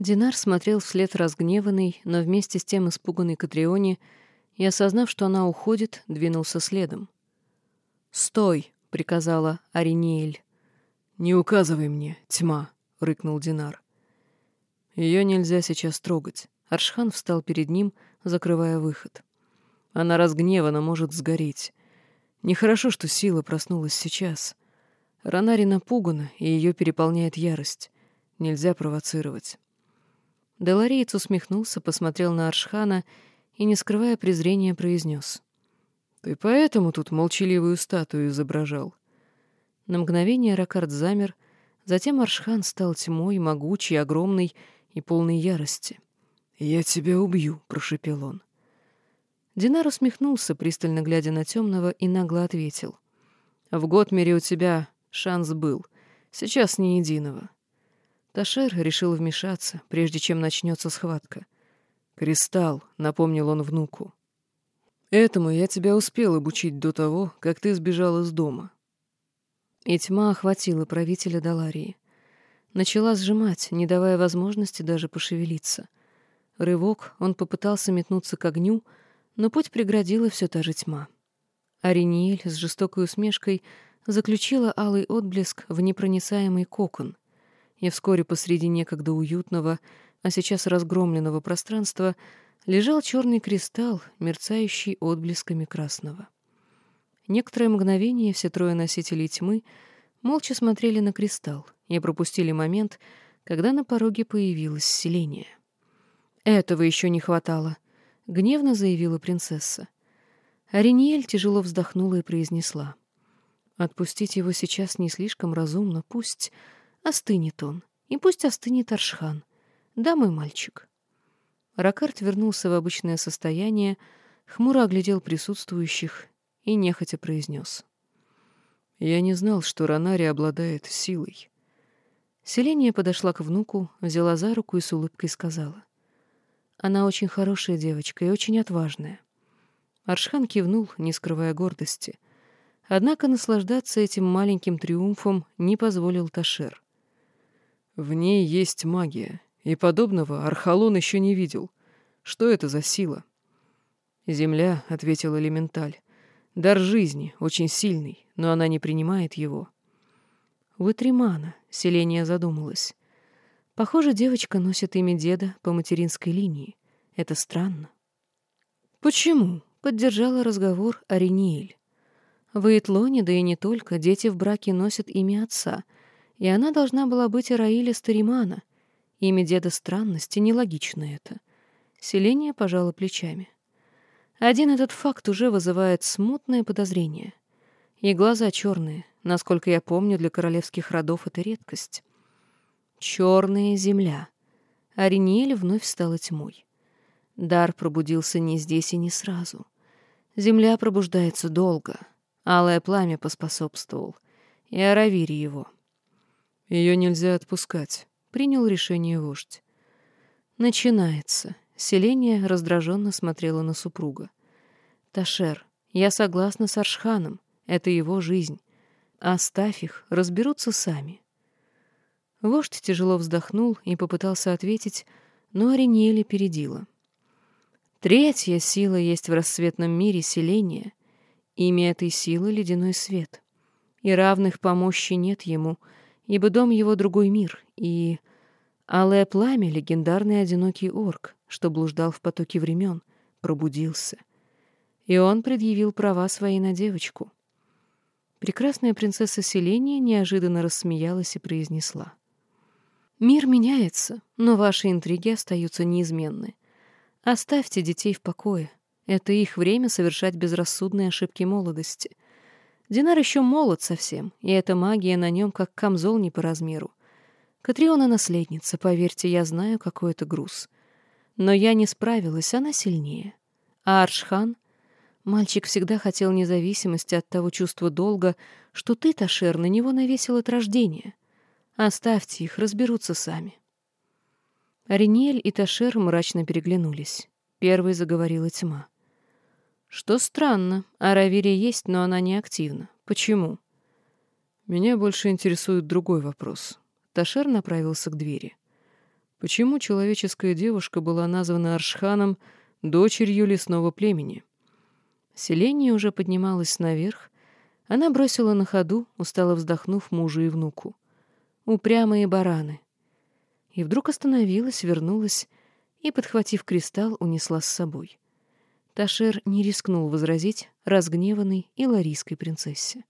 Динар смотрел вслед разгневанный, но вместе с тем испуганный Катрионе и, осознав, что она уходит, двинулся следом. «Стой!» — приказала Ариниэль. «Не указывай мне, тьма!» — рыкнул Динар. Ее нельзя сейчас трогать. Аршхан встал перед ним, закрывая выход. Она разгневана, может сгореть. Нехорошо, что сила проснулась сейчас. Ранари напугана, и ее переполняет ярость. Нельзя провоцировать. Делариец усмехнулся, посмотрел на Аршхана и, не скрывая презрения, произнес. «Ты поэтому тут молчаливую статую изображал?» На мгновение Ракард замер, затем Аршхан стал тьмой, могучий, огромный и полный ярости. «Я тебя убью», — прошепел он. Динар усмехнулся, пристально глядя на темного, и нагло ответил. «В Готмере у тебя шанс был. Сейчас ни единого. Ташер решил вмешаться, прежде чем начнется схватка. «Кристалл», — напомнил он внуку. «Этому я тебя успел обучить до того, как ты сбежал из дома». И тьма охватила правителя Даларии. Начала сжимать, не давая возможности даже пошевелиться. Рывок, он попытался метнуться к огню, но путь преградила все та же тьма. Ариниэль с жестокой усмешкой заключила алый отблеск в непроницаемый кокон, и вскоре посреди некогда уютного, а сейчас разгромленного пространства лежал черный кристалл, мерцающий отблесками красного. Некоторое мгновение все трое носителей тьмы молча смотрели на кристалл и пропустили момент, когда на пороге появилось селение. «Этого еще не хватало», — гневно заявила принцесса. Ариниэль тяжело вздохнула и произнесла. «Отпустить его сейчас не слишком разумно, пусть...» Остынет он, и пусть остынет Аршхан. Да, мой мальчик. Ракарт вернулся в обычное состояние, хмуро оглядел присутствующих и нехотя произнес. «Я не знал, что Ранари обладает силой». Селения подошла к внуку, взяла за руку и с улыбкой сказала. «Она очень хорошая девочка и очень отважная». Аршхан кивнул, не скрывая гордости. Однако наслаждаться этим маленьким триумфом не позволил Ташер. В ней есть магия, и подобного Архалон еще не видел. Что это за сила? Земля, — ответил элементаль. Дар жизни, очень сильный, но она не принимает его. Ватримана, селение задумалась. Похоже, девочка носит имя деда по материнской линии. Это странно. Почему? — поддержала разговор Ариниэль. В Итлоне, да и не только, дети в браке носят имя отца — и она должна была быть Ираиля Старимана. Имя деда странности, нелогично это. Селение пожало плечами. Один этот факт уже вызывает смутное подозрение. И глаза черные, насколько я помню, для королевских родов это редкость. Черная земля. Ариниэль вновь стала тьмой. Дар пробудился не здесь и не сразу. Земля пробуждается долго. Алое пламя поспособствовал. И Аравири его — ее нельзя отпускать, принял решение вождь. Начинается. Селения раздраженно смотрела на супруга. Ташер, я согласна с Аршханом. Это его жизнь. Оставь их, разберутся сами. Вождь тяжело вздохнул и попытался ответить, но Ариниэля передила. Третья сила есть в рассветном мире селения. Имя этой силы — ледяной свет. И равных помощи нет ему — ибо дом его другой мир, и... Алое пламя, легендарный одинокий орк, что блуждал в потоке времен, пробудился. И он предъявил права свои на девочку. Прекрасная принцесса Селения неожиданно рассмеялась и произнесла. «Мир меняется, но ваши интриги остаются неизменны. Оставьте детей в покое. Это их время совершать безрассудные ошибки молодости. Динар еще молод совсем, и эта магия на нем как камзол не по размеру. Катриона наследница, поверьте, я знаю, какой это груз. Но я не справилась, она сильнее. А Аршхан? Мальчик всегда хотел независимости от того чувства долга, что ты, Ташер, на него навесил от рождения. Оставьте их, разберутся сами. Ариниэль и Ташер мрачно переглянулись. Первой заговорила тьма. Что странно, Аравири есть, но она не активна. Почему? Меня больше интересует другой вопрос. Ташер направился к двери. Почему человеческая девушка была названа Аршханом дочерью лесного племени? Селение уже поднималось наверх. Она бросила на ходу, устало вздохнув мужу и внуку. Упрямые бараны. И вдруг остановилась, вернулась и, подхватив кристалл, унесла с собой. Ташер не рискнул возразить разгневанной и ларийской принцессе.